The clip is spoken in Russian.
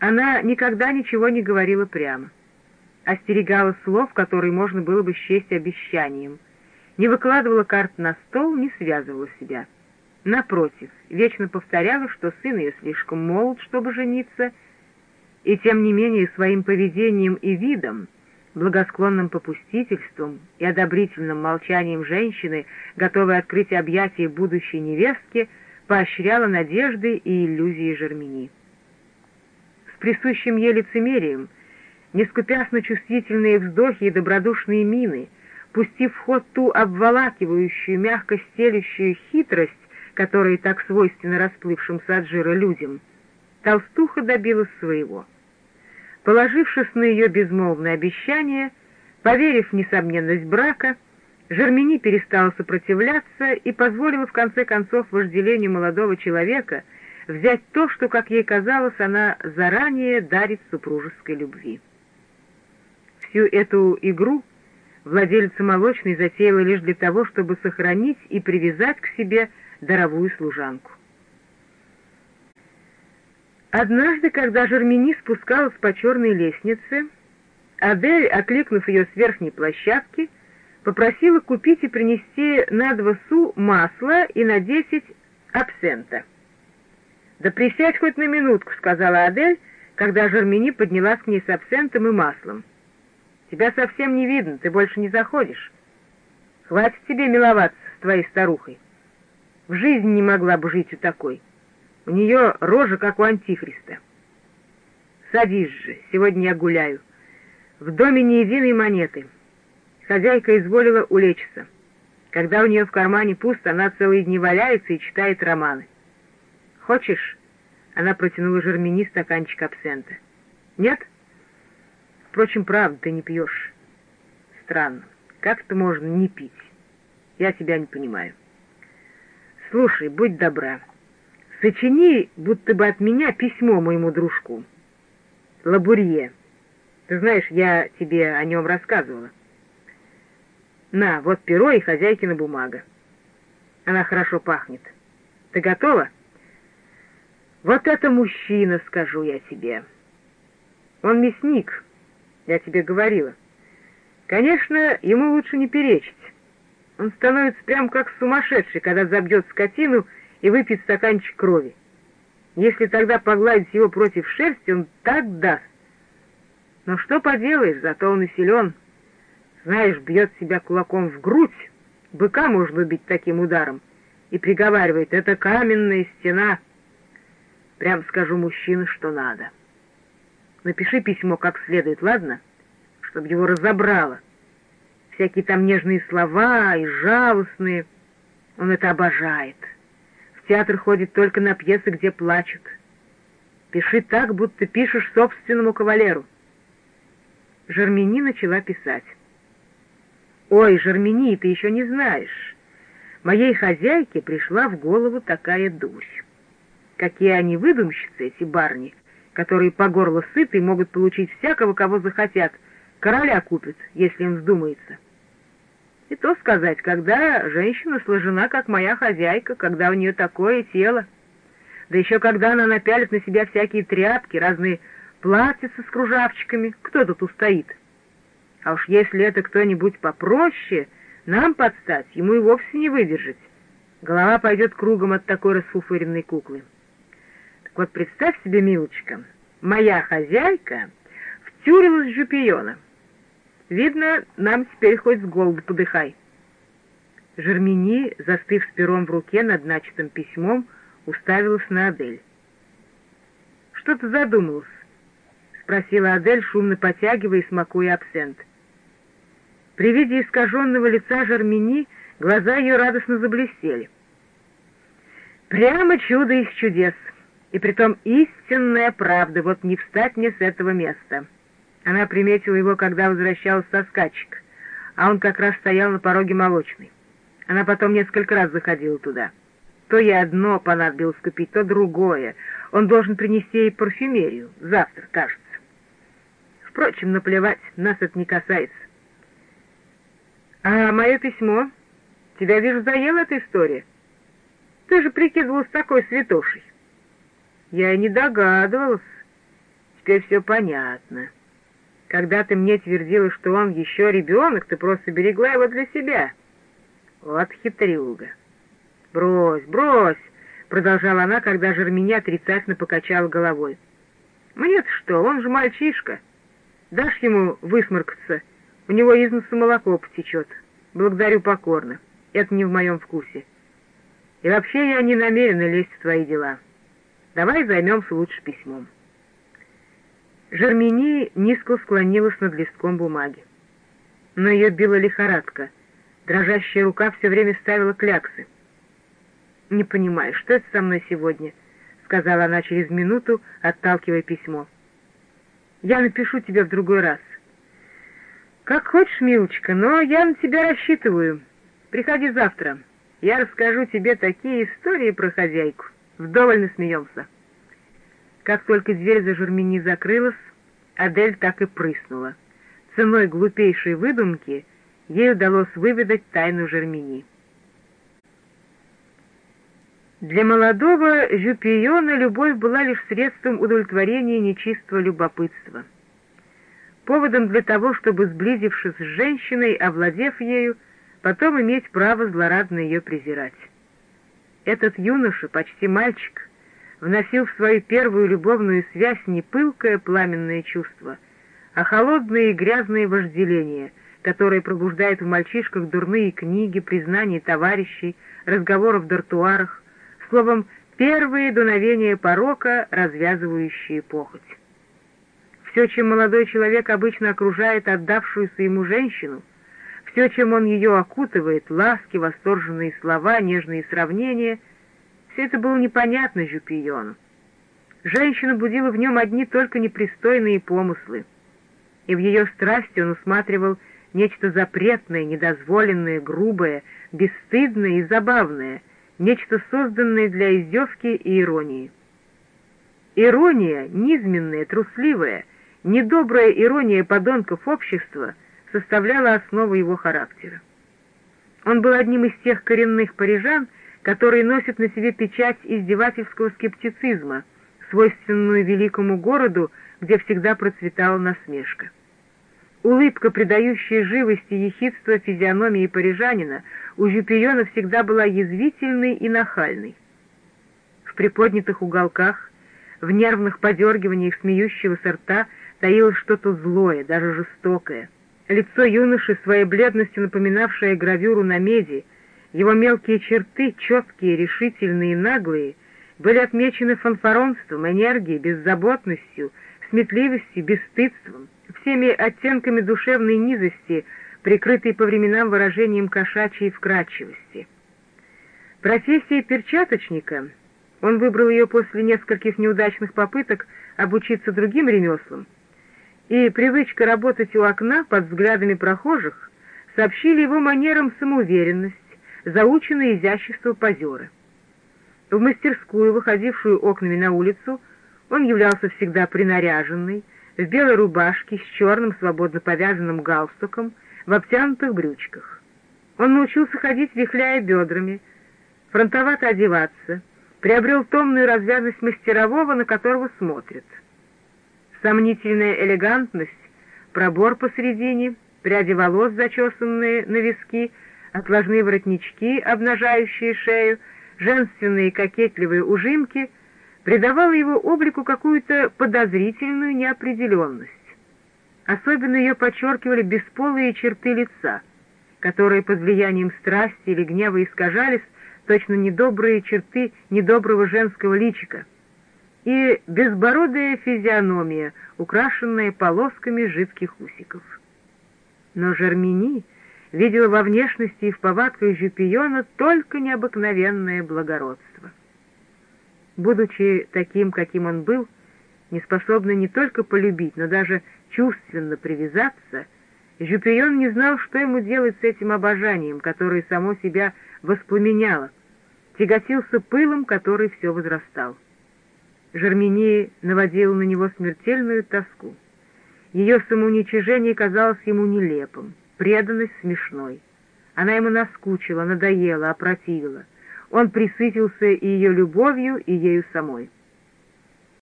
Она никогда ничего не говорила прямо. Остерегала слов, которые можно было бы счесть обещанием. Не выкладывала карт на стол, не связывала себя. Напротив, вечно повторяла, что сын ее слишком молод, чтобы жениться, и тем не менее своим поведением и видом, благосклонным попустительством и одобрительным молчанием женщины, готовой открыть объятия будущей невестке, поощряла надежды и иллюзии Жермени. Присущим ей лицемерием, не скупясь на чувствительные вздохи и добродушные мины, пустив в ход ту обволакивающую, мягко стелющую хитрость, которая так свойственна расплывшимся от жира людям, толстуха добилась своего. Положившись на ее безмолвное обещание, поверив в несомненность брака, Жермени перестала сопротивляться и позволила в конце концов вожделению молодого человека взять то, что, как ей казалось, она заранее дарит супружеской любви. Всю эту игру владельца молочной затеяла лишь для того, чтобы сохранить и привязать к себе даровую служанку. Однажды, когда Жермени спускалась по черной лестнице, Адель, окликнув ее с верхней площадки, попросила купить и принести на два су масла и на десять абсента. «Да присядь хоть на минутку», — сказала Адель, когда Жермени поднялась к ней с абсентом и маслом. «Тебя совсем не видно, ты больше не заходишь. Хватит тебе миловаться с твоей старухой. В жизни не могла бы жить у такой. У нее рожа, как у антихриста. Садись же, сегодня я гуляю. В доме ни единой монеты». Хозяйка изволила улечься. Когда у нее в кармане пусто, она целые дни валяется и читает романы. «Хочешь?» — она протянула Жермени стаканчик абсента. «Нет?» «Впрочем, правда, ты не пьешь. Странно. Как это можно не пить? Я тебя не понимаю. Слушай, будь добра, сочини, будто бы от меня письмо моему дружку. Лабурье. Ты знаешь, я тебе о нем рассказывала. На, вот перо и хозяйкина бумага. Она хорошо пахнет. Ты готова? Вот это мужчина, скажу я тебе. Он мясник, я тебе говорила. Конечно, ему лучше не перечить. Он становится прям как сумасшедший, когда забьет скотину и выпьет стаканчик крови. Если тогда погладить его против шерсти, он так даст. Но что поделаешь, зато он и силен. Знаешь, бьет себя кулаком в грудь, быка можно убить таким ударом, и приговаривает, это каменная стена. Прям скажу мужчине, что надо. Напиши письмо как следует, ладно? Чтобы его разобрало. Всякие там нежные слова и жалостные. Он это обожает. В театр ходит только на пьесы, где плачут. Пиши так, будто пишешь собственному кавалеру. Жермени начала писать. «Ой, Жермени, ты еще не знаешь. Моей хозяйке пришла в голову такая дурь. Какие они выдумщицы, эти барни, которые по горло сыты и могут получить всякого, кого захотят. Короля купят, если им вздумается. И то сказать, когда женщина сложена, как моя хозяйка, когда у нее такое тело. Да еще когда она напялит на себя всякие тряпки, разные платьица с кружавчиками, кто тут устоит?» А уж если это кто-нибудь попроще, нам подстать, ему и вовсе не выдержать. Голова пойдет кругом от такой расфуфыренной куклы. Вот, представь себе, милочка, моя хозяйка втюрилась в жупиона. Видно, нам теперь хоть с голоду подыхай. Жермени, застыв с пером в руке над начатым письмом, уставилась на Адель. «Что ты задумалась?» — спросила Адель, шумно потягивая и смакуя абсент. При виде искаженного лица Жармини глаза ее радостно заблестели. Прямо чудо из чудес, и притом истинная правда, вот не встать мне с этого места. Она приметила его, когда возвращалась со скачек, а он как раз стоял на пороге молочной. Она потом несколько раз заходила туда. То ей одно понадобилось купить, то другое. Он должен принести ей парфюмерию, завтра, кажется. Впрочем, наплевать, нас это не касается. «А мое письмо? Тебя, вижу, заела эта история? Ты же прикидывалась такой святошей». «Я и не догадывалась. теперь все понятно. Когда ты мне твердила, что он еще ребенок, ты просто берегла его для себя. Вот хитрюга. Брось, брось, продолжала она, когда Жерменя отрицательно покачала головой. Мне-то что, он же мальчишка. Дашь ему высморкаться, у него из носа молоко потечет. Благодарю покорно. Это не в моем вкусе. И вообще я не намерена лезть в твои дела. Давай займемся лучше письмом. Жермени низко склонилась над листком бумаги. Но ее била лихорадка. Дрожащая рука все время ставила кляксы. «Не понимаю, что это со мной сегодня?» — сказала она через минуту, отталкивая письмо. «Я напишу тебе в другой раз». «Как хочешь, милочка, но я на тебя рассчитываю. Приходи завтра. Я расскажу тебе такие истории про хозяйку. Вдоволь насмеемся». Как только дверь за Жермени закрылась, Адель так и прыснула. Ценой глупейшей выдумки ей удалось выведать тайну Жермени. Для молодого Жюпиона любовь была лишь средством удовлетворения нечистого любопытства. Поводом для того, чтобы, сблизившись с женщиной, овладев ею, потом иметь право злорадно ее презирать. Этот юноша, почти мальчик, вносил в свою первую любовную связь не пылкое пламенное чувство, а холодные и грязные вожделения, которые пробуждают в мальчишках дурные книги, признания товарищей, разговоры в дартуарах, словом, первые дуновения порока, развязывающие похоть. Все, чем молодой человек обычно окружает отдавшуюся ему женщину, все, чем он ее окутывает, ласки, восторженные слова, нежные сравнения — все это было непонятно Жюпиону. Женщина будила в нем одни только непристойные помыслы, и в ее страсти он усматривал нечто запретное, недозволенное, грубое, бесстыдное и забавное, нечто созданное для издевки и иронии. Ирония, низменная, трусливая, недобрая ирония подонков общества составляла основу его характера. Он был одним из тех коренных парижан, который носит на себе печать издевательского скептицизма, свойственную великому городу, где всегда процветала насмешка. Улыбка, придающая живости и ехидство физиономии парижанина, у Жюпиона всегда была язвительной и нахальной. В приподнятых уголках, в нервных подергиваниях смеющегося рта таилось что-то злое, даже жестокое. Лицо юноши, своей бледностью напоминавшее гравюру на меди, его мелкие черты, четкие, решительные и наглые, были отмечены фанфаронством, энергией, беззаботностью, сметливостью, бесстыдством, всеми оттенками душевной низости, прикрытой по временам выражением кошачьей вкрадчивости. Профессия перчаточника, он выбрал ее после нескольких неудачных попыток обучиться другим ремеслам, и привычка работать у окна под взглядами прохожих сообщили его манерам самоуверенность, заученное изящество позера. В мастерскую, выходившую окнами на улицу, он являлся всегда принаряженный, в белой рубашке с черным свободно повязанным галстуком, в обтянутых брючках. Он научился ходить, вихляя бедрами, фронтовато одеваться, приобрел томную развязность мастерового, на которого смотрят. Сомнительная элегантность, пробор посередине, пряди волос, зачесанные на виски — отложные воротнички, обнажающие шею, женственные кокетливые ужимки, придавало его облику какую-то подозрительную неопределенность. Особенно ее подчеркивали бесполые черты лица, которые под влиянием страсти или гнева искажались, точно недобрые черты недоброго женского личика, и безбородая физиономия, украшенная полосками жидких усиков. Но Жермени видела во внешности и в повадках Жюпиона только необыкновенное благородство. Будучи таким, каким он был, неспособный не только полюбить, но даже чувственно привязаться, Жюпион не знал, что ему делать с этим обожанием, которое само себя воспламеняло, тяготился пылом, который все возрастал. Жермени наводила на него смертельную тоску. Ее самоуничижение казалось ему нелепым преданность смешной. Она ему наскучила, надоела, опротивила. Он присытился и ее любовью, и ею самой.